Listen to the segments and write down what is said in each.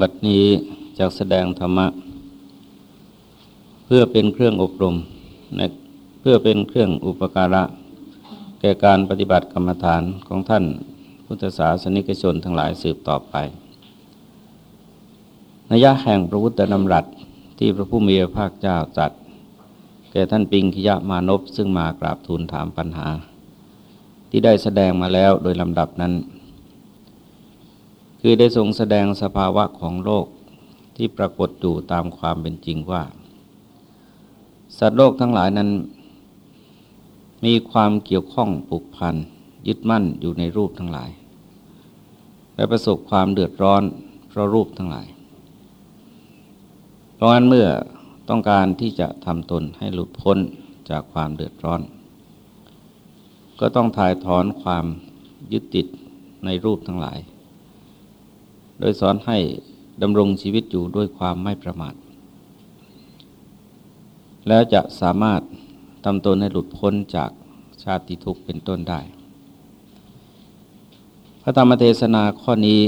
บัดนี้จากแสดงธรรมะ เพื่อเป็นเครื่องอบรมนะเพื่อเป็นเครื่องอุปการะ แก่การปฏิบัติกรรมฐานของท่านพุทธศาสนิกชนทั้งหลายสืบต่อไปนยะแห่งพระพุทธนำรัสที่พระผู้มีพระภาคเจ้าจัด แก่ท่านปิงคิยะมานพซึ่งมากราบทูลถามปัญหา ที่ได้แสดงมาแล้วโดยลำดับนั้น คือได้ทรงแสดงสภาวะของโลกที่ปรากฏอยู่ตามความเป็นจริงว่า สัตว์โลกทั้งหลายนั้น มีความเกี่ยวข้องผูกพันยึดมั่นอยู่ในรูปทั้งหลาย และประสบความเดือดร้อนเพราะรูปทั้งหลาย เพราะงั้นเมื่อต้องการที่จะทำตนให้หลุดพ้นจากความเดือดร้อน ก็ต้องถ่ายถอนความยึดติดในรูปทั้งหลาย โดยสอนให้ดำรงชีวิตอยู่ด้วยความไม่ประมาท แล้วจะสามารถทำตนให้หลุดพ้นจากชาติทุกข์เป็นต้นได้ พระธรรมเทศนาข้อนี้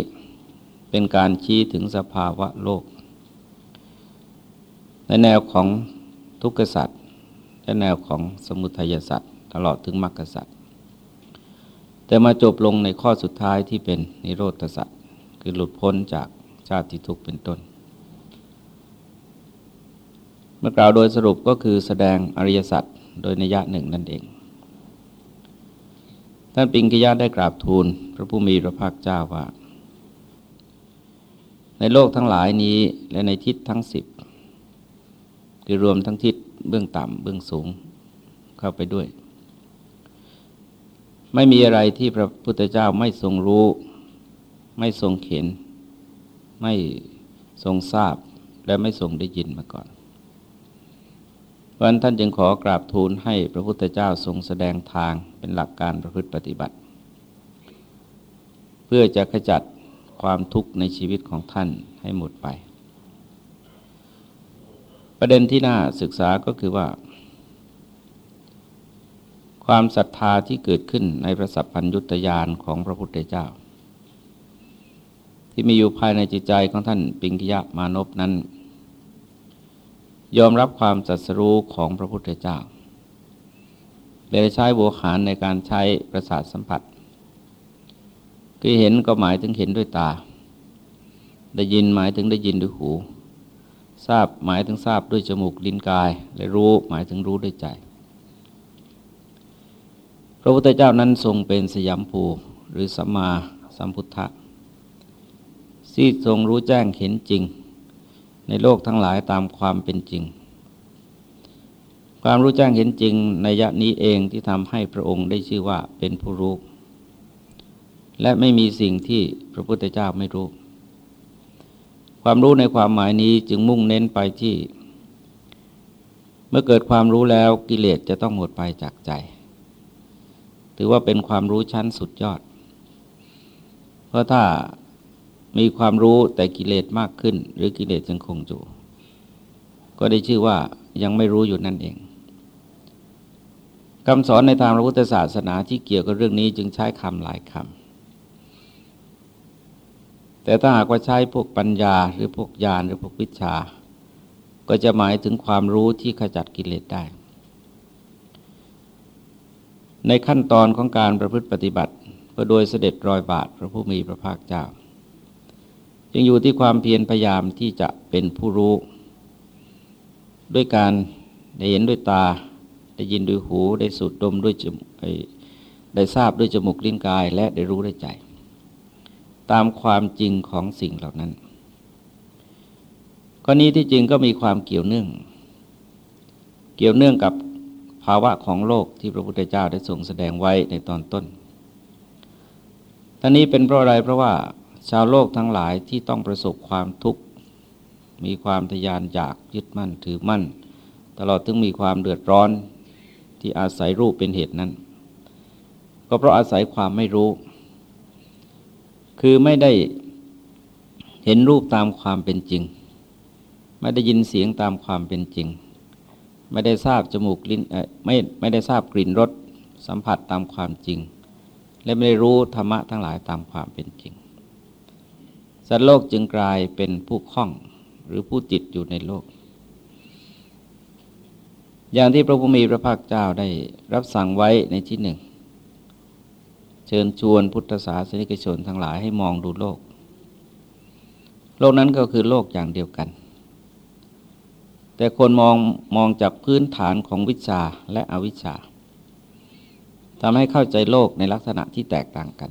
เป็นการชี้ถึงสภาวะโลก ในแนวของทุกขสัตว์และแนวของสมุทัยสัตว์ตลอดถึงมรรคสัตว์แต่มาจบลงในข้อสุดท้ายที่เป็นนิโรธสัตว คือหลุดพ้นจากชาติทุกข์เป็นต้น เมื่อกล่าวโดยสรุปก็คือแสดงอริยสัจโดยนิยะหนึ่งนั่นเอง ท่านปิงกิยะได้กราบทูลพระผู้มีพระภาคเจ้าว่า ในโลกทั้งหลายนี้และในทิศทั้งสิบคือรวมทั้งทิศเบื้องต่ำเบื้องสูงเข้าไปด้วย ไม่มีอะไรที่พระพุทธเจ้าไม่ทรงรู้ ไม่ทรงเห็น ไม่ทรงทราบและไม่ทรงได้ยินมาก่อนเพราะนั้นท่านจึงขอกราบทูลให้พระพุทธเจ้าทรงแสดงทางเป็นหลักการประพฤติปฏิบัติ เพื่อจะขจัดความทุกข์ในชีวิตของท่านให้หมดไป ประเด็นที่น่าศึกษาก็คือว่า ความศรัทธาที่เกิดขึ้นในพระสัพพัญญุตยานของพระพุทธเจ้า ที่มีอยู่ภายในจิตใจของท่านปิงกิยะมานพนั้น ยอมรับความจัดสรู้ของพระพุทธเจ้าเลยใช้โวหารในการใช้ประสาทสัมผัส คือเห็นก็หมายถึงเห็นด้วยตา ได้ยินหมายถึงได้ยินด้วยหู ทราบหมายถึงทราบด้วยจมูกลิ้นกาย และรู้หมายถึงรู้ด้วยใจ พระพุทธเจ้านั้นทรงเป็นสยามภูหรือสัมมาสัมพุทธะ ที่ทรงรู้แจ้งเห็นจริง ในโลกทั้งหลายตามความเป็นจริง ความรู้แจ้งเห็นจริงในยะนี้เองที่ทำให้พระองค์ได้ชื่อว่าเป็นผู้รู้และไม่มีสิ่งที่พระพุทธเจ้าไม่รู้ ความรู้ในความหมายนี้จึงมุ่งเน้นไปที่ เมื่อเกิดความรู้แล้วกิเลสจะต้องหมดไปจากใจ ถือว่าเป็นความรู้ชั้นสุดยอด เพราะถ้า มีความรู้แต่กิเลสมากขึ้น หรือกิเลสยังคงอยู่ ก็ได้ชื่อว่ายังไม่รู้อยู่นั่นเองคำสอนในทางพระพุทธศาสนาที่เกี่ยวกับเรื่องนี้จึงใช้คำหลายคำแต่ถ้าหากว่าใช้พวกปัญญาหรือพวกญาณหรือพวกวิชา ก็จะหมายถึงความรู้ที่ขจัดกิเลสได้ ในขั้นตอนของการประพฤติปฏิบัติเพื่อโดยเสด็จรอยบาทพระผู้มีพระภาคเจ้า จึงอยู่ที่ความเพียรพยายามที่จะเป็นผู้รู้ ด้วยการได้เห็นด้วยตา ได้ยินด้วยหู ได้สูดดมด้วยจมูกได้ทราบด้วยจมูกลิ้นกาย และได้รู้ด้วยใจ ตามความจริงของสิ่งเหล่านั้นข้อนี้ที่จริงก็มีความเกี่ยวเนื่อง เกี่ยวเนื่องกับภาวะของโลกที่พระพุทธเจ้าได้ทรงแสดงไว้ในตอนต้นท่านี้เป็นเพราะอะไรเพราะว่า ชาวโลกทั้งหลายที่ต้องประสบความทุกข์ มีความทยานอยากยึดมั่นถือมั่น ตลอดถึงมีความเดือดร้อนที่อาศัยรูปเป็นเหตุนั้น ก็เพราะอาศัยความไม่รู้ คือไม่ได้เห็นรูปตามความเป็นจริง ไม่ได้ยินเสียงตามความเป็นจริง ไม่ได้ทราบจมูกลิ้นไม่ไม่ได้ทราบกลิ่นรสสัมผัสตามความจริง และไม่ได้รู้ธรรมะทั้งหลายตามความเป็นจริง สัตว์โลกจึงกลายเป็นผู้คล้องหรือผู้ติดอยู่ในโลก อย่างที่พระพุทธมีพระภาคเจ้าได้รับสั่งไว้ในที่หนึ่ง เชิญชวนพุทธศาสนิกชนทั้งหลายให้มองดูโลก โลกนั้นก็คือโลกอย่างเดียวกัน แต่คนมองมองจากพื้นฐานของวิชาและอวิชชาทำให้เข้าใจโลกในลักษณะที่แตกต่างกัน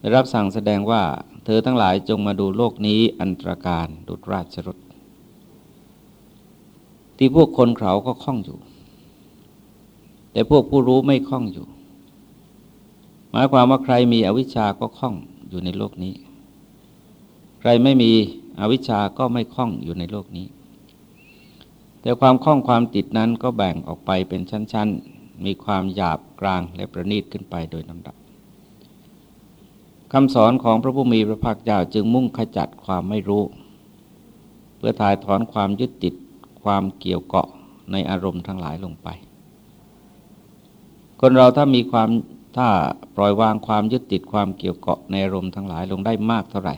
ได้รับสั่งแสดงว่า ธอทั้งหลายจงมาดูโลกนี้อันตรการดุจราชรถที่พวกคนเขาก็คล่องอยู่ แต่พวกผู้รู้ไม่คล่องอยู่ หมายความว่าใครมีอวิชชาก็คล่องอยู่ในโลกนี้ ใครไม่มีอวิชชาก็ไม่คล่องอยู่ในโลกนี้ แต่ความคล่องความติดนั้นก็แบ่งออกไปเป็นชั้น ๆ มีความหยาบกลางและประณีตขึ้นไปโดยลำดับ คำสอนของพระผู้มีพระภาคเจ้าจึงมุ่งขจัดความไม่รู้ เพื่อถ่ายถอนความยึดติดความเกี่ยวเกาะในอารมณ์ทั้งหลายลงไป คนเราถ้ามีความถ้าปล่อยวางความยึดติดความเกี่ยวเกาะในอารมณ์ทั้งหลายลงได้มากเท่าไหร่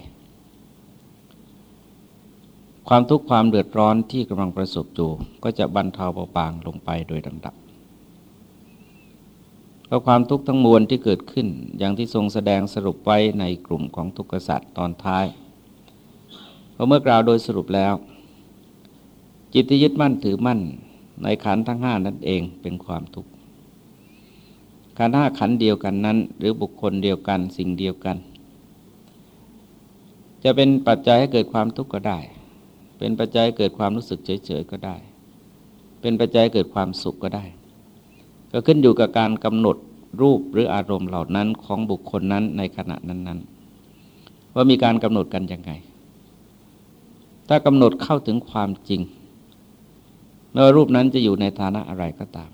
ความทุกข์ความเดือดร้อนที่กำลังประสบอยู่ก็จะบรรเทาเบาบางลงไปโดยลำดับ ก็ความทุกข์ทั้งมวลที่เกิดขึ้น อย่างที่ทรงแสดงสรุปไว้ในกลุ่มของทุกขสัตว์ตอนท้ายพอเมื่อกล่าวโดยสรุปแล้ว จิตที่ยึดมั่นถือมั่นในขันทั้งห้านั่นเองเป็นความทุกข์ขันห้าขันเดียวกันนั้น หรือบุคคลเดียวกันสิ่งเดียวกัน จะเป็นปัจจัยให้เกิดความทุกข์ก็ได้ เป็นปัจจัยเกิดความรู้สึกเฉยๆก็ได้ เป็นปัจจัยเกิดความสุขก็ได้ ก็ขึ้นอยู่กับการกำหนดรูปหรืออารมณ์เหล่านั้นของบุคคลนั้นในขณะนั้น ๆ ว่ามีการกำหนดกันยังไง ถ้ากำหนดเข้าถึงความจริงไม่ว่ารูปนั้นจะอยู่ในฐานะอะไรก็ตาม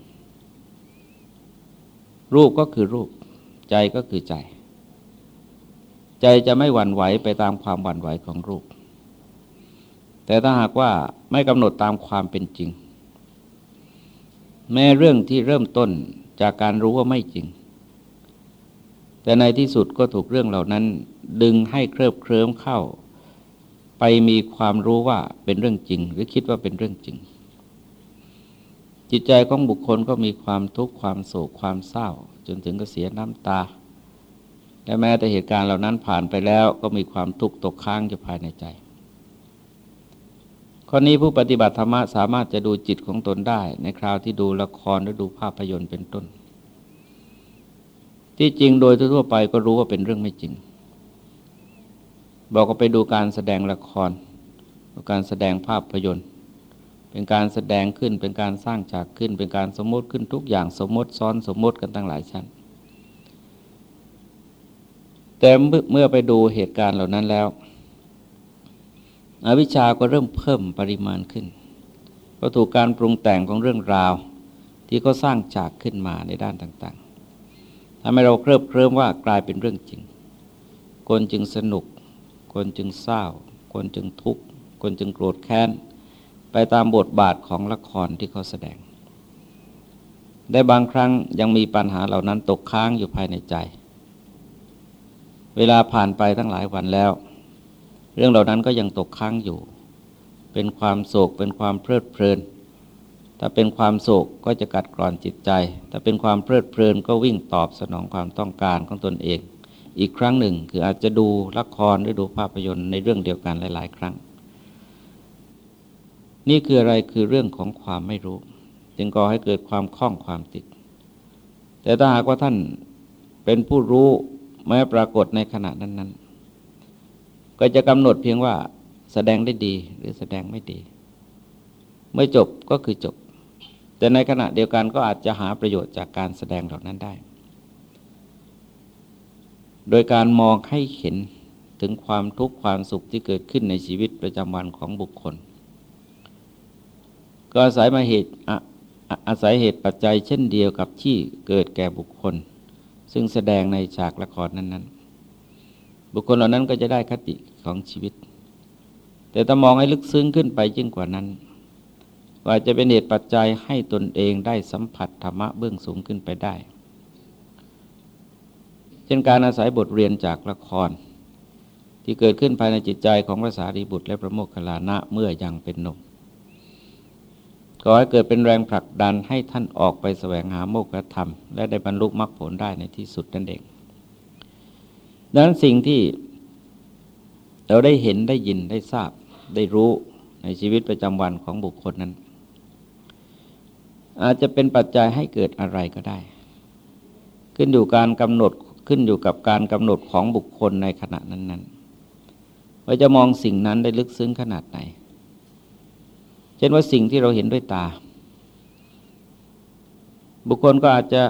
รูปก็คือรูป ใจก็คือใจ ใจจะไม่หวั่นไหวไปตามความหวั่นไหวของรูป แต่ถ้าหากว่าไม่กำหนดตามความเป็นจริง แม้เรื่องที่เริ่มต้นจากการรู้ว่าไม่จริง แต่ในที่สุดก็ถูกเรื่องเหล่านั้น ดึงให้เคลิบเคลิ้มเข้า ไปมีความรู้ว่าเป็นเรื่องจริง หรือคิดว่าเป็นเรื่องจริง จิตใจของบุคคลก็มีความทุกข์ความโศกความเศร้า จนถึงก็เสียน้ำตาและแม้แต่เหตุการณ์เหล่านั้นผ่านไปแล้วก็มีความทุกข์ตกค้างอยู่ภายในใจ ข้อนี้ผู้ปฏิบัติธรรมะสามารถจะดูจิตของตนได้ ในคราวที่ดูละครหรือดูภาพยนตร์เป็นต้น ที่จริงโดยทั่วไปก็รู้ว่าเป็นเรื่องไม่จริง บอกก็ไปดูการแสดงละครการแสดงภาพยนตร์ เป็นการแสดงขึ้นเป็นการสร้างฉากขึ้น เป็นการสมมติขึ้นทุกอย่างสมมติซ้อนสมมติกันตั้งหลายชั้น แต่เมื่อไปดูเหตุการณ์เหล่านั้นแล้ว อวิชาก็เริ่มเพิ่มปริมาณขึ้นเพราะถูกการปรุงแต่งของเรื่องราว ที่เขาสร้างฉากขึ้นมาในด้านต่างๆทำให้เราเคลิบเคลิ้มว่ากลายเป็นเรื่องจริง คนจึงสนุก คนจึงเศร้า คนจึงทุกข์ คนจึงโกรธแค้น ไปตามบทบาทของละครที่เขาแสดง ได้บางครั้งยังมีปัญหาเหล่านั้นตกค้างอยู่ภายในใจ เวลาผ่านไปทั้งหลายวันแล้ว เรื่องเหล่านั้นก็ยังตกค้างอยู่ เป็นความโศกเป็นความเพลิดเพลิน ถ้าเป็นความโศกก็จะกัดกร่อนจิตใจ ถ้าเป็นความเพลิดเพลินก็วิ่งตอบสนองความต้องการของตนเอง อีกครั้งหนึ่งคืออาจจะดูละครหรือดูภาพยนตร์ในเรื่องเดียวกันหลาย ๆ ครั้ง นี่คืออะไรคือเรื่องของความไม่รู้ จึงก่อให้เกิดความคล้องความติด แต่ถ้าหากว่าท่านเป็นผู้รู้แม้ปรากฏในขณะนั้น ก็จะกำหนดเพียงว่าแสดงได้ดีหรือแสดงไม่ดี เมื่อจบก็คือจบ แต่ในขณะเดียวกันก็อาจจะหาประโยชน์จากการแสดงเหล่านั้นได้ โดยการมองให้เห็นถึงความทุกข์ความสุขที่เกิดขึ้นในชีวิตประจำวันของบุคคล ก็อาศัยมาเหตุอาศัยเหตุปัจจัยเช่นเดียวกับที่เกิดแก่บุคคล ซึ่งแสดงในฉากละครนั้น ๆ บุคคลเหล่านั้นก็จะได้คติ ของชีวิต แต่ถ้ามองให้ลึกซึ้งขึ้นไปยิ่งกว่านั้น ว่าจะเป็นเหตุปัจจัยให้ตนเองได้สัมผัสธรรมะเบื้องสูงขึ้นไปได้ เช่นการอาศัยบทเรียนจากละคร ที่เกิดขึ้นภายในจิตใจของพระสารีบุตรและพระโมคคัลลานะเมื่อยังเป็นหนุ่มก็ให้เกิดเป็นแรงผลักดันให้ท่านออกไปแสวงหาโมกขธรรม และได้บรรลุมรรคผลได้ในที่สุดนั่นเองดังนั้นสิ่งที่ เราได้เห็นได้ยินได้ทราบได้รู้ในชีวิตประจำวันของบุคคลนั้น อาจจะเป็นปัจจัยให้เกิดอะไรก็ได้ ขึ้นอยู่การกำหนดขึ้นอยู่กับการกำหนดของบุคคลในขณะนั้นๆว่าจะมองสิ่งนั้นได้ลึกซึ้งขนาดไหน เช่นว่าสิ่งที่เราเห็นด้วยตา บุคคลก็อาจจะ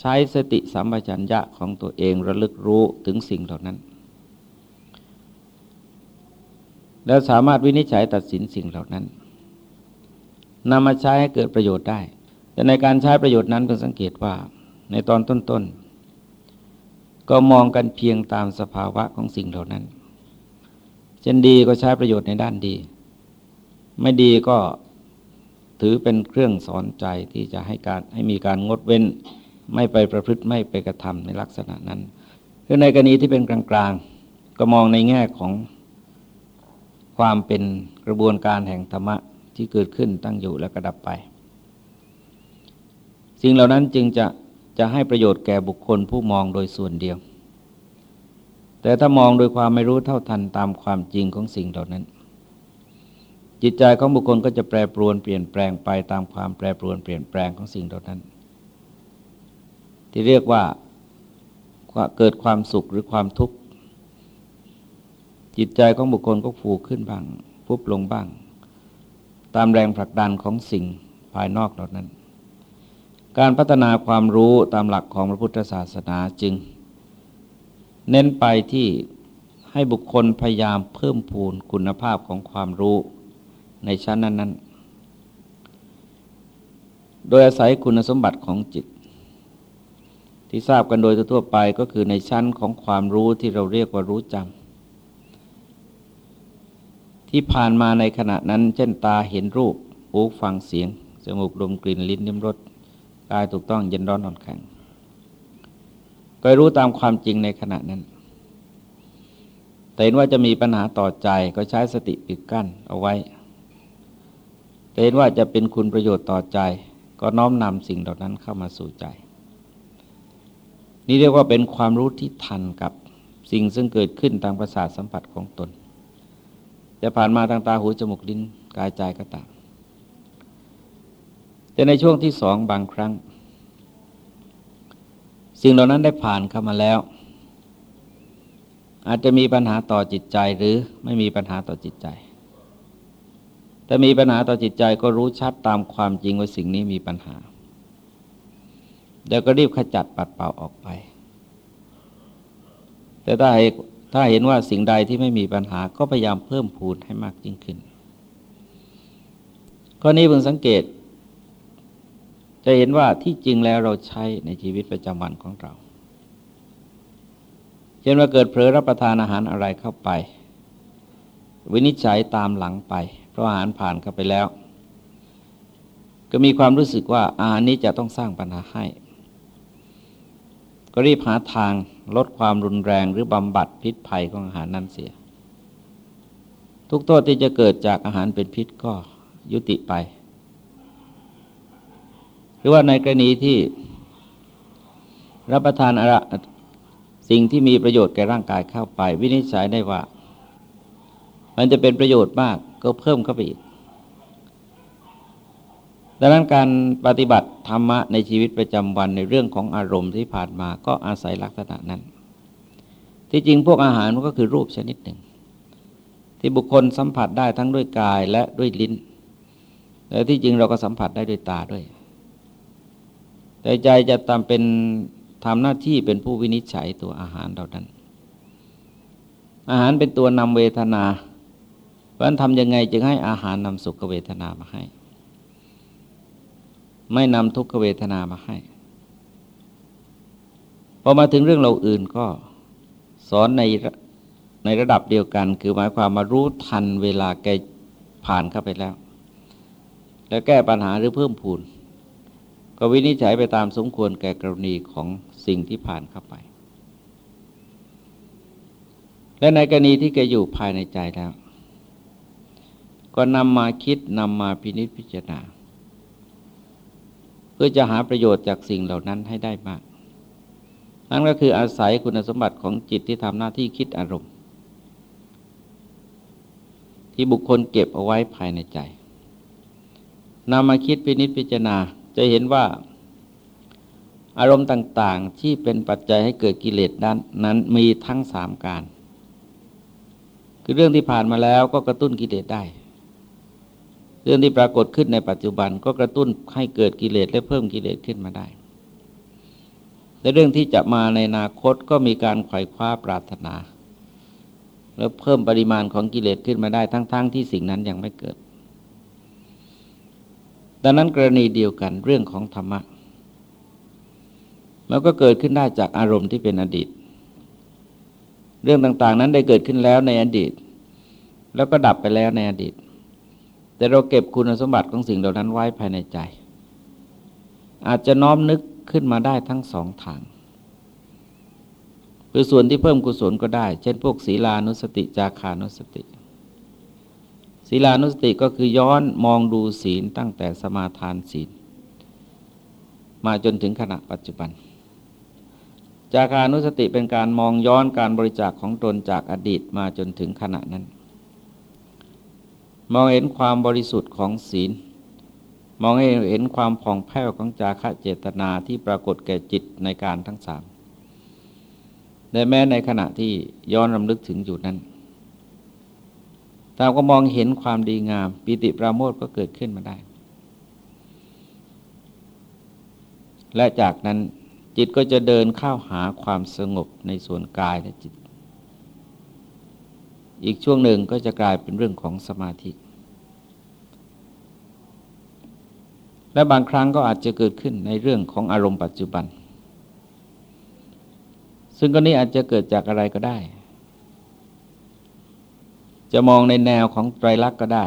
ใช้สติสัมปชัญญะของตัวเองระลึกรู้ถึงสิ่งเหล่านั้น แล้วสามารถวินิจฉัยตัดสินสิ่งเหล่านั้นนำมาใช้ให้เกิดประโยชน์ได้ แต่ในการใช้ประโยชน์นั้นเพิ่งสังเกตว่าในตอนต้นๆ ก็มองกันเพียงตามสภาวะของสิ่งเหล่านั้น เช่นดีก็ใช้ประโยชน์ในด้านดี ไม่ดีก็ถือเป็นเครื่องสอนใจที่จะให้การให้มีการงดเว้น ไม่ไปประพฤติไม่ไปกระทำในลักษณะนั้น คือในกรณีที่เป็นกลางๆ ก็มองในแง่ของ ความเป็นกระบวนการแห่งธรรมะที่เกิดขึ้นตั้งอยู่และกระดับไป สิ่งเหล่านั้นจึงจะจะให้ประโยชน์แก่บุคคลผู้มองโดยส่วนเดียว แต่ถ้ามองโดยความไม่รู้เท่าทันตามความจริงของสิ่งเหล่านั้น จิตใจของบุคคลก็จะแปรปรวนเปลี่ยนแปลงไปตามความแปรปรวนเปลี่ยนแปลงของสิ่งเหล่านั้น ที่เรียกว่าเกิดความสุขหรือความทุกข์ จิตใจของบุคคลก็ฟูขึ้นบ้างพุบลงบ้าง ตามแรงผลักดันของสิ่งภายนอกเหล่านั้น การพัฒนาความรู้ตามหลักของพระพุทธศาสนาจึง เน้นไปที่ให้บุคคลพยายามเพิ่มพูนคุณภาพของความรู้ในชั้นนั้น ๆ โดยอาศัยคุณสมบัติของจิต ที่ทราบกันโดยทั่วไปก็คือในชั้นของความรู้ที่เราเรียกว่ารู้จำ ที่ผ่านมาในขณะนั้น เช่นตาเห็นรูปหูฟังเสียงจมูกดมกลิ่นลิ้นลิ้มรสกายถูกต้องเย็นร้อนอ่อนแข็งก็รู้ตามความจริงในขณะนั้น แต่เห็นว่าจะมีปัญหาต่อใจก็ใช้สติปิดกั้นเอาไว้แต่เห็นว่าจะเป็นคุณประโยชน์ต่อใจ ก็น้อมนำสิ่งเหล่านั้นเข้ามาสู่ใจ นี่เรียกว่าเป็นความรู้ที่ทันกับสิ่งซึ่งเกิดขึ้นทางประสาทสัมผัสของตน จะผ่านมาทางตาหูจมูกลิ้นกายใจก็ตามแต่ในช่วงที่สองบางครั้ง สิ่งเหล่านั้นได้ผ่านเข้ามาแล้ว อาจจะมีปัญหาต่อจิตใจหรือไม่มีปัญหาต่อจิตใจแต่มีปัญหาต่อจิตใจก็รู้ชัดตามความจริงว่าสิ่งนี้มีปัญหาแล้วก็รีบขจัดปัดเป่าออกไป แต่ถ้า ถ้าเห็นว่าสิ่งใดที่ไม่มีปัญหาก็พยายามเพิ่มพูนให้มากยิ่งขึ้นข้อนี้เพิ่งสังเกต จะเห็นว่าที่จริงแล้วเราใช้ในชีวิตประจำวันของเรา เช่นว่าเกิดเผลอรับประทานอาหารอะไรเข้าไป วินิจฉัยตามหลังไป เพราะอาหารผ่านเข้าไปแล้ว ก็มีความรู้สึกว่าอาหารนี้จะต้องสร้างปัญหาให้ ก็รีบหาทางลดความรุนแรงหรือบำบัดพิษภัยของอาหารนั้นเสีย ทุกโทษที่จะเกิดจากอาหารเป็นพิษก็ยุติไป หรือว่าในกรณีที่รับประทานอะไรสิ่งที่มีประโยชน์แก่ร่างกายเข้าไป วินิจฉัยได้ว่า มันจะเป็นประโยชน์มากก็เพิ่มเข้าไปอีก ดังนั้นการปฏิบัติธรรมะในชีวิตประจำวันในเรื่องของอารมณ์ที่ผ่านมาก็อาศัยลักษณะนั้น ที่จริงพวกอาหารมันก็คือรูปชนิดหนึ่ง ที่บุคคลสัมผัสได้ทั้งด้วยกายและด้วยลิ้นแต่ที่จริงเราก็สัมผัสได้ด้วยตาด้วย แต่ใจจะตามเป็นทำหน้าที่เป็นผู้วินิจฉัยตัวอาหารเรานั้น อาหารเป็นตัวนำเวทนา เพราะนั้นทำยังไงจึงให้อาหารนำสุขเวทนามาให้ ไม่นำทุกขเวทนามาให้ พอมาถึงเรื่องเราอื่นก็สอนในในระดับเดียวกัน คือหมายความมารู้ทันเวลาแกผ่านเข้าไปแล้ว แล้วแก้ปัญหาหรือเพิ่มพูน ก็วินิจฉัยไปตามสมควรแก่กรณีของสิ่งที่ผ่านเข้าไป และในกรณีที่แกอยู่ภายในใจแล้ว ก็นำมาคิดนำมาพินิจพิจารณา พื่อจะหาประโยชน์จากสิ่งเหล่านั้นให้ได้มาก นั่นก็คืออาศัยคุณสมบัติของจิตที่ทำหน้าที่คิดอารมณ์ ที่บุคคลเก็บเอาไว้ภายในใจนำมาคิดพินิจพิจารณาจะเห็นว่า อารมณ์ต่างๆที่เป็นปัจจัยให้เกิดกิเลสนั้นนั้นมีทั้งสามการ คือเรื่องที่ผ่านมาแล้วก็กระตุ้นกิเลสได้ รื่องที่ปรากฏขึ้นในปัจจุบันก็กระตุ้นให้เกิดกิเลสและเพิ่มกิเลสขึ้นมาได้และเรื่องที่จะมาในอนาคตก็มีการไขว่คว้าปรารถนา แล้วเพิ่มปริมาณของกิเลสขึ้นมาได้ทั้งๆทที่สิ่งนั้นยังไม่เกิด ดังนั้นกรณีเดียวกันเรื่องของธรรมะมันก็เกิดขึ้นได้จากอารมณ์ที่เป็นอดีต เรื่องต่างๆนั้นได้เกิดขึ้นแล้วในอดีต แล้วก็ดับไปแล้วในอดีต แต่เราเก็บคุณสมบัติของสิ่งเหล่านั้นไว้ภายในใจ อาจจะน้อมนึกขึ้นมาได้ทั้งสองทางคือส่วนที่เพิ่มกุศลก็ได้ เช่นพวกศีลานุสติจาคานุสติศีลานุสติก็คือย้อนมองดูศีลตั้งแต่สมาทานศีล มาจนถึงขณะปัจจุบัน จาคานุสติเป็นการมองย้อนการบริจาคของตนจากอดีตมาจนถึงขณะนั้น มองเห็นความบริสุทธิ์ของศีล มองเห็นความผ่องแผ้วของจาคะเจตนาที่ปรากฏแก่จิตในการทั้งสามแต่แม้ในขณะที่ย้อนรำลึกถึงอยู่นั้นตาก็มองเห็นความดีงาม ปิติปราโมทก็เกิดขึ้นมาได้ และจากนั้นจิตก็จะเดินเข้าหาความสงบในส่วนกายและจิต อีกช่วงหนึ่งก็จะกลายเป็นเรื่องของสมาธิ และบางครั้งก็อาจจะเกิดขึ้นในเรื่องของอารมณ์ปัจจุบัน ซึ่งก็นี้อาจจะเกิดจากอะไรก็ได้ จะมองในแนวของไตรลักษณ์ก็ได้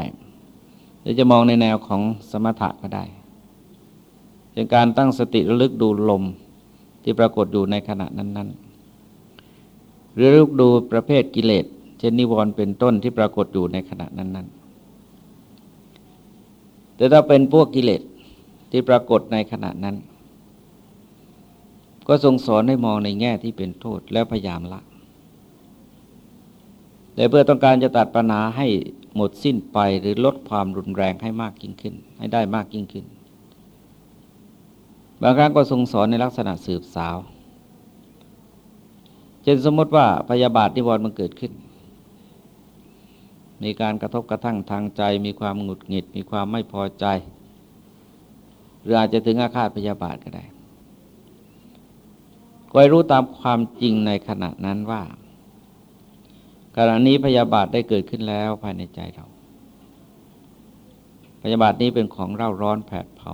หรือจะมองในแนวของสมถะก็ได้เป็นการตั้งสติระลึกดูลมที่ปรากฏอยู่ในขณะนั้น ๆ หรือลูกดูประเภทกิเลส เช่นนิวรณ์เป็นต้นที่ปรากฏอยู่ในขณะนั้น ๆ แต่ถ้าเป็นพวกกิเลสที่ปรากฏในขณะนั้น ก็ทรงสอนให้มองในแง่ที่เป็นโทษแล้วพยายามละแต่เพื่อต้องการจะตัดปัญหาให้หมดสิ้นไปหรือลดความรุนแรงให้มากยิ่งขึ้น ให้ได้มากยิ่งขึ้น บางครั้งก็ทรงสอนในลักษณะสืบสาวเช่นสมมติว่าพยาบาทนิวรณ์มันเกิดขึ้น มีการกระทบกระทั่งทางใจ มีความหงุดหงิด มีความไม่พอใจ หรืออาจจะถึงอาฆาตพยาบาทก็ได้ก็ให้รู้ตามความจริงในขณะนั้นว่าขณะนี้พยาบาทได้เกิดขึ้นแล้วภายในใจเรา พยาบาทนี้เป็นของเร่าร้อนแผดเผา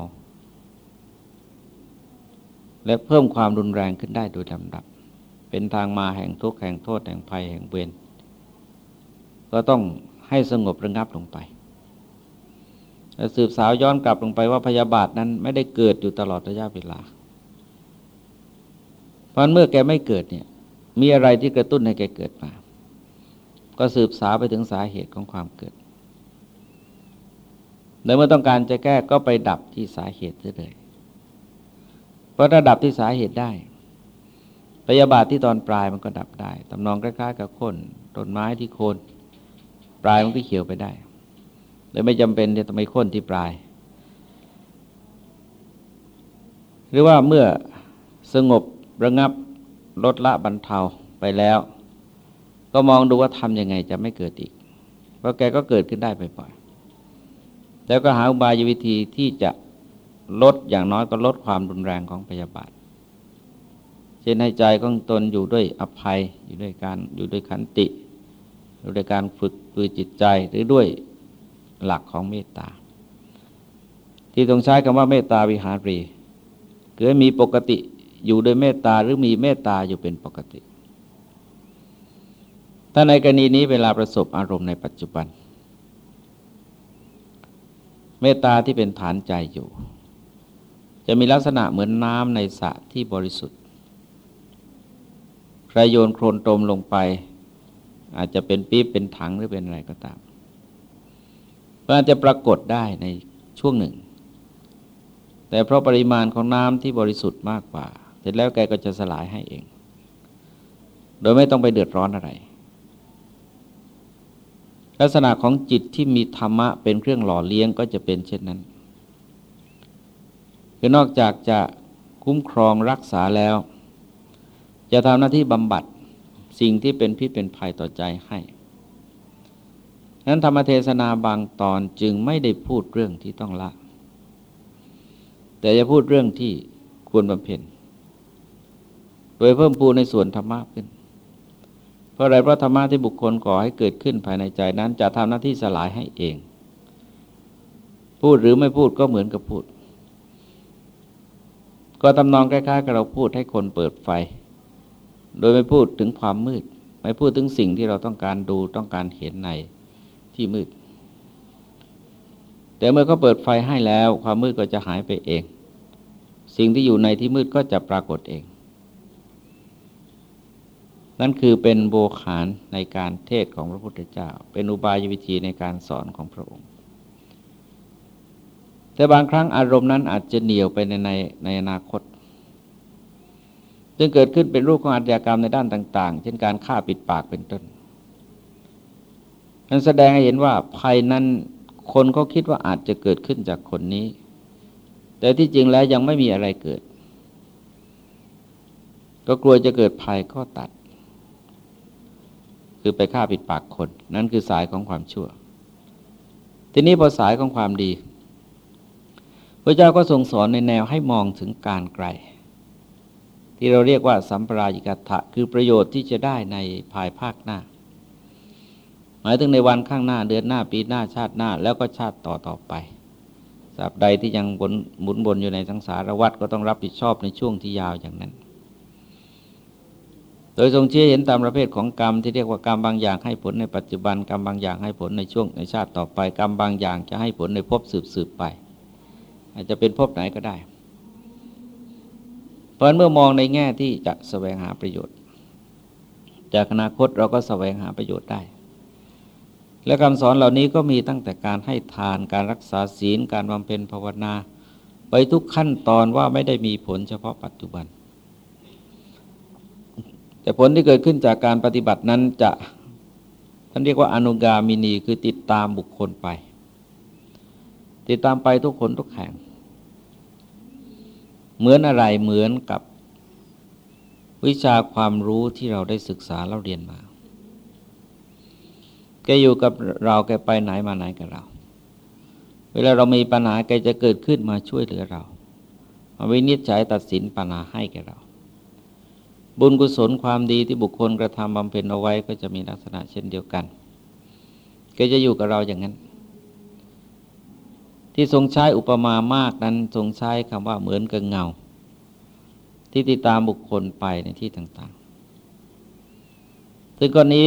และเพิ่มความรุนแรงขึ้นได้โดยลำดับ เป็นทางมาแห่งทุกข์แห่งโทษแห่งภัยแห่งเวรก็ต้อง ให้สงบระงับลงไปและสืบสาวย้อนกลับลงไปว่าพยาบาทนั้นไม่ได้เกิดอยู่ตลอดระยะเวลา เพราะเมื่อแกไม่เกิดเนี่ยมีอะไรที่กระตุ้นให้แกเกิดมา ก็สืบสาวไปถึงสาเหตุของความเกิดและเมื่อต้องการจะแก้ก็ไปดับที่สาเหตุเสียเลย เพราะระดับที่สาเหตุได้พยาบาทที่ตอนปลายมันก็ดับได้ตำนองคล้ายๆกับคนต้นไม้ที่โคน ลายมันก็เขียวไปได้เลยไม่จำเป็นที่ต้องไปโค่นที่ปลาย หรือว่าเมื่อสงบระงับลดละบรรเทาไปแล้ว ก็มองดูว่าทำยังไงจะไม่เกิดอีก เพราะแกก็เกิดขึ้นได้บ่อยๆแล้วก็หาอุบายวิธีที่จะลดอย่างน้อยก็ลดความรุนแรงของพยาบาทเช่นให้ใจของตนอยู่ด้วยอภัยอยู่ด้วยการอยู่ด้วยขันติ อยู่ด้วยการฝึกปือจิตใจหรือด้วยหลักของเมตตา ที่ต้องใช้คำว่าเมตตาวิหารีคือมีปกติอยู่โดยเมตตาหรือมีเมตตาอยู่เป็นปกติ ถ้าในกรณีนี้เวลาประสบอารมณ์ในปัจจุบัน เมตตาที่เป็นฐานใจอยู่ จะมีลักษณะเหมือนน้ำในสระที่บริสุทธิ์ใครโยนโคลนตมลงไป อาจจะเป็นปี๊บเป็นถังหรือเป็นอะไรก็ตามมันอาจจะปรากฏได้ในช่วงหนึ่ง แต่เพราะปริมาณของน้ำที่บริสุทธิ์มากกว่า เสร็จแล้วแกก็จะสลายให้เอง โดยไม่ต้องไปเดือดร้อนอะไร ลักษณะของจิตที่มีธรรมะเป็นเครื่องหล่อเลี้ยงก็จะเป็นเช่นนั้น คือนอกจากจะคุ้มครองรักษาแล้ว จะทำหน้าที่บำบัด สิ่งที่เป็นพิษเป็นภัยต่อใจให้นั้นธรรมเทศนาบางตอนจึงไม่ได้พูดเรื่องที่ต้องละ แต่จะพูดเรื่องที่ควรบำเพ็ญ โดยเพิ่มปูในส่วนธรรมะขึ้น เพราะอะไรเพราะธรรมะที่บุคคลก่อให้เกิดขึ้นภายในใจนั้น จะทำหน้าที่สลายให้เอง พูดหรือไม่พูดก็เหมือนกับพูด ก็ตำนองคล้ายๆกับเราพูดให้คนเปิดไฟ โดยไม่พูดถึงความมืด ไม่พูดถึงสิ่งที่เราต้องการดูต้องการเห็นในที่มืด แต่เมื่อเขาเปิดไฟให้แล้ว ความมืดก็จะหายไปเอง สิ่งที่อยู่ในที่มืดก็จะปรากฏเอง นั่นคือเป็นโบขานในการเทศของพระพุทธเจ้า เป็นอุบายวิธีในการสอนของพระองค์ แต่บางครั้งอารมณ์นั้นอาจจะเหนียวไปในในในอนาคต ซึ่งเกิดขึ้นเป็นรูปของอาชญากรรมในด้านต่าง ๆ เช่นการฆ่าปิดปากเป็นต้นมันแสดงให้เห็นว่าภัยนั้นคนเขาคิดว่าอาจจะเกิดขึ้นจากคนนี้ แต่ที่จริงแล้วยังไม่มีอะไรเกิด ก็กลัวจะเกิดภัยก็ตัด คือไปฆ่าปิดปากคน นั่นคือสายของความชั่ว ทีนี้พอสายของความดี พระเจ้าก็ทรงสอนในแนวให้มองถึงการไกล ที่เราเรียกว่าสัมปรายิกถะคือประโยชน์ที่จะได้ในภายภาคหน้า หมายถึงในวันข้างหน้าเดือนหน้าปีหน้าชาติหน้า แล้วก็ชาติต่อต่อไปสาบใดที่ยังบนหมุนบนอยู่ในสังสารวัฏก็ต้องรับผิดชอบในช่วงที่ยาวอย่างนั้น โดยทรงเชี่อเห็นตามประเภทของกรรมที่เรียกว่ากรรมบางอย่างให้ผลในปัจจุบันกรรมบางอย่างให้ผลในช่วงในชาติต่อไป กรรมบางอย่างจะให้ผลในภพสืบสืบไป อาจจะเป็นภพไหนก็ได้ เพราะเมื่อมองในแง่ที่จะแสวงหาประโยชน์ จากอนาคตเราก็แสวงหาประโยชน์ได้ และคำสอนเหล่านี้ก็มีตั้งแต่การให้ทานการรักษาศีล การบำเพ็ญภาวนา ไปทุกขั้นตอนว่าไม่ได้มีผลเฉพาะปัจจุบัน แต่ผลที่เกิดขึ้นจากการปฏิบัตินั้นจะท่านเรียกว่าอนุกามินีคือติดตามบุคคลไป ติดตามไปทุกคนทุกแห่ง เหมือนอะไรเหมือนกับวิชาความรู้ที่เราได้ศึกษาเราเรียนมา แกอยู่กับเราแกไปไหนมาไหนกับเรา เวลาเรามีปัญหาแกจะเกิดขึ้นมาช่วยเหลือเรา มาวินิจฉัยตัดสินปัญหาให้แกเรา บุญกุศลความดีที่บุคคลกระทำบำเพ็ญเอาไว้ก็จะมีลักษณะเช่นเดียวกัน แกจะอยู่กับเราอย่างนั้น ที่ทรงใช้อุปมามากนั้นทรงใช้คำว่าเหมือนกับเงา ที่ติดตามบุคคลไปในที่ต่างๆซึ่งกรณี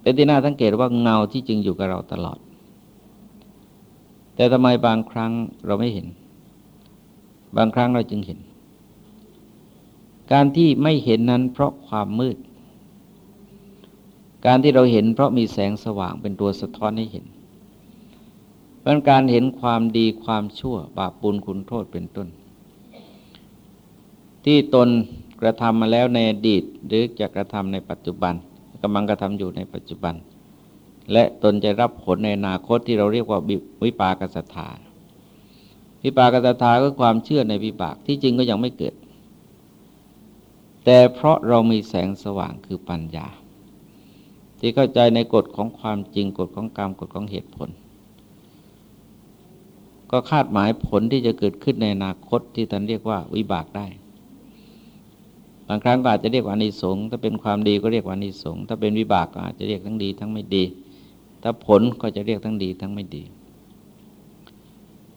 เป็นที่น่าสังเกตว่าเงาที่จึงอยู่กับเราตลอด แต่ทำไมบางครั้งเราไม่เห็น บางครั้งเราจึงเห็น การที่ไม่เห็นนั้นเพราะความมืด การที่เราเห็นเพราะมีแสงสว่างเป็นตัวสะท้อนให้เห็น ราะการเห็นความดีความชั่ว บาปบุญคุณโทษเป็นต้น ที่ตนกระทำมาแล้วในอดีต หรือจะกระทำในปัจจุบันกำลังกระทำอยู่ในปัจจุบัน และตนจะรับผลในอนาคตที่เราเรียกว่าวิปากสัทธาวิปากสัทธาก็ความเชื่อในวิบากที่จริงก็ยังไม่เกิด แต่เพราะเรามีแสงสว่างคือปัญญา ที่เข้าใจในกฎของความจริงกฎของกรรมกฎของเหตุผล ก็คาดหมายผลที่จะเกิดขึ้นในอนาคตที่ท่านเรียกว่าวิบากได้ บางครั้งก็อาจจะเรียกว่านิสงถ้าเป็นความดีก็เรียกว่านิสงถ้าเป็นวิบากก็อาจจะเรียกทั้งดีทั้งไม่ดี ถ้าผลก็จะเรียกทั้งดีทั้งไม่ดี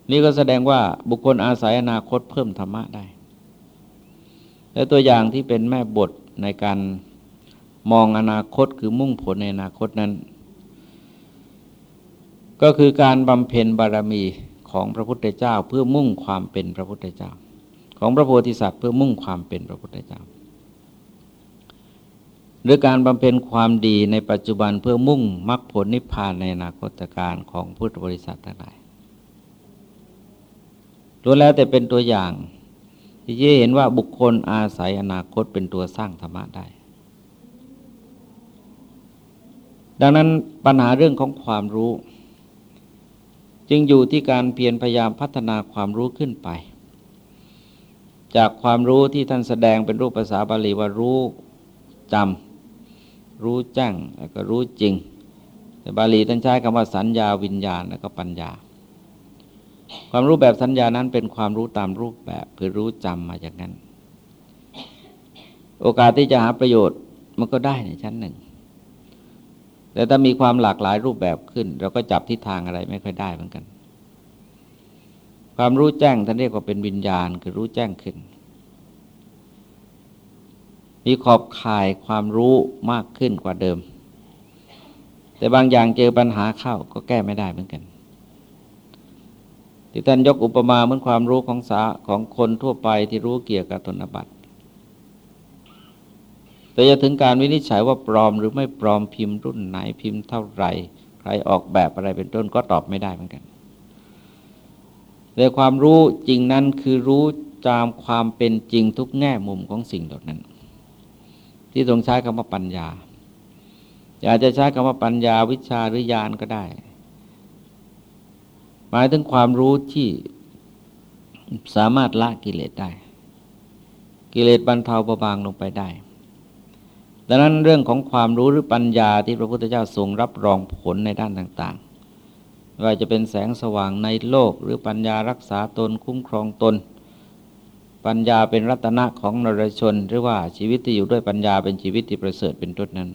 นี่ก็แสดงว่าบุคคลอาศัยอนาคตเพิ่มธรรมะได้ และตัวอย่างที่เป็นแม่บทในการมองอนาคตคือมุ่งผลในอนาคตนั้น ก็คือการบำเพ็ญบารมี ของพระพุทธเจ้าเพื่อมุ่งความเป็นพระพุทธเจ้า ของพระโพธิสัตว์เพื่อมุ่งความเป็นพระพุทธเจ้า หรือการบำเพ็ญความดีในปัจจุบันเพื่อมุ่งมรรคผลนิพพานในอนาคตการของพุทธบริษัททั้งหลายล้วนแล้วแต่เป็นตัวอย่างที่จะเห็นว่าบุคคลอาศัยอนาคตเป็นตัวสร้างธรรมะได้ ดังนั้นปัญหาเรื่องของความรู้ จึงอยู่ที่การเพียรพยายามพัฒนาความรู้ขึ้นไป จากความรู้ที่ท่านแสดงเป็นรูปภาษาบาลีว่ารู้จำรู้แจ้งแล้วก็รู้จริง แต่บาลีท่านใช้คำว่าสัญญาวิญญาณแล้วก็ปัญญา ความรู้แบบสัญญานั้นเป็นความรู้ตามรูปแบบคือรู้จำมาอย่างนั้น โอกาสที่จะหาประโยชน์มันก็ได้ในชั้นหนึ่ง แต่ถ้ามีความหลากหลายรูปแบบขึ้น เราก็จับทิศทางอะไรไม่ค่อยได้เหมือนกัน ความรู้แจ้งท่านเรียกว่าเป็นวิญญาณคือรู้แจ้งขึ้น มีขอบข่ายความรู้มากขึ้นกว่าเดิม แต่บางอย่างเจอปัญหาเข้าก็แก้ไม่ได้เหมือนกันที่ท่านยกอุปมาเหมือนความรู้ของสาของคนทั่วไปที่รู้เกี่ยวกับธนบัตร แต่จะถึงการวินิจฉัยว่าปลอมหรือไม่ปลอมพิมพ์รุ่นไหนพิมพ์เท่าไหร่ ใครออกแบบอะไรเป็นต้นก็ตอบไม่ได้เหมือนกันแต่ความรู้จริงนั้นคือรู้ตามความเป็นจริงทุกแง่มุมของสิ่งเหล่านั้น ที่ทรงใช้คำว่าปัญญา อยากจะใช้คำว่าปัญญาวิชาหรือญาณก็ได้ หมายถึงความรู้ที่สามารถละกิเลสได้ กิเลสบรรเทาเบาบางลงไปได้ ดังนั้นเรื่องของความรู้หรือปัญญาที่พระพุทธเจ้าทรงรับรองผลในด้านต่างๆว่าจะเป็นแสงสว่างในโลก หรือปัญญารักษาตนคุ้มครองตน ปัญญาเป็นรัตนะของนรชน หรือว่าชีวิตที่อยู่ด้วยปัญญาเป็นชีวิตที่ประเสริฐเป็นต้นนั้น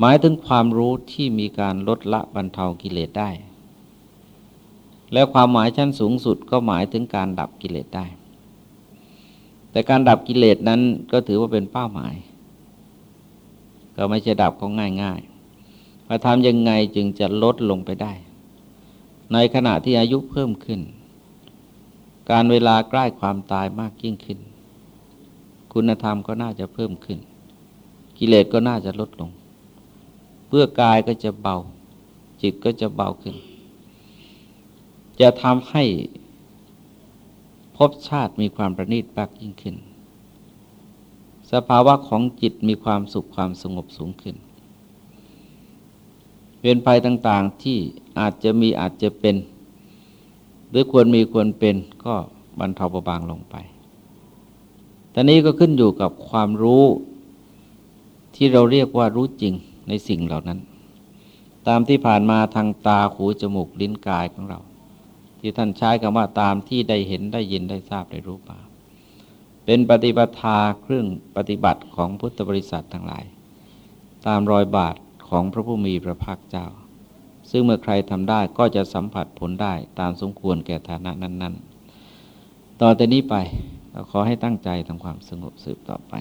หมายถึงความรู้ที่มีการลดละบรรเทากิเลสได้ แล้วความหมายชั้นสูงสุดก็หมายถึงการดับกิเลสได้ แต่การดับกิเลสนั้นก็ถือว่าเป็นเป้าหมาย ก็ไม่ใช่ดับของง่ายๆว่าทำยังไงจึงจะลดลงไปได้ ในขณะที่อายุเพิ่มขึ้น การเวลาใกล้ความตายมากยิ่งขึ้น คุณธรรมก็น่าจะเพิ่มขึ้น กิเลสก็น่าจะลดลง เพื่อกายก็จะเบา จิตก็จะเบาขึ้น จะทำให้ภพชาติมีความประณีตมากยิ่งขึ้น สภาวะของจิตมีความสุขความสงบสูงขึ้น เป็นภัยต่างๆที่อาจจะมีอาจจะเป็น หรือควรมีควรเป็นก็บรรเทาเบาบางลงไปตอนนี้ก็ขึ้นอยู่กับความรู้ที่เราเรียกว่ารู้จริงในสิ่งเหล่านั้น ตามที่ผ่านมาทางตาหูจมูกลิ้นกายของเรา ที่ท่านใช้คำว่าตามที่ได้เห็นได้ยินได้ทราบได้รู้มา เป็นปฏิปทาเครื่องปฏิบัติของพุทธบริษัททั้งหลาย ตามรอยบาทของพระผู้มีพระภาคเจ้า ซึ่งเมื่อใครทำได้ก็จะสัมผัสผลได้ตามสมควรแก่ฐานะนั้น ๆ ต่อแต่นี้ไปเราขอให้ตั้งใจทำความสงบสืบต่อไป